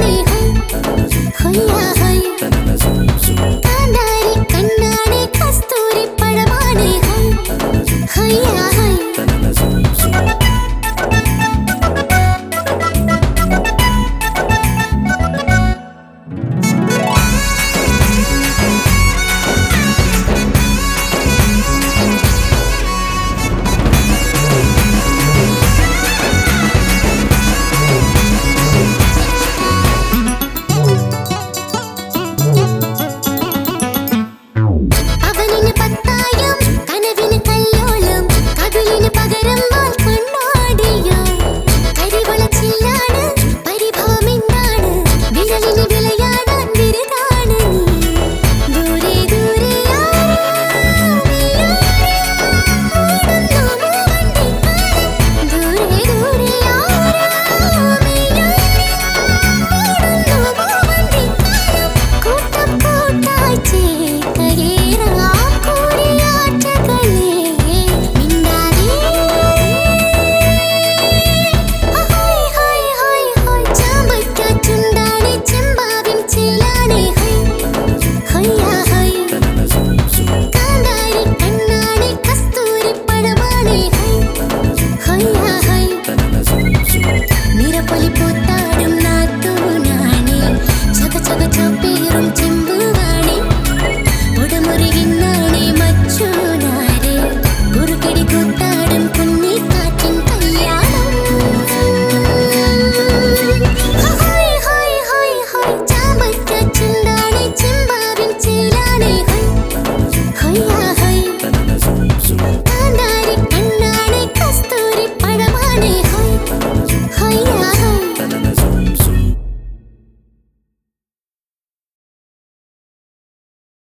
money.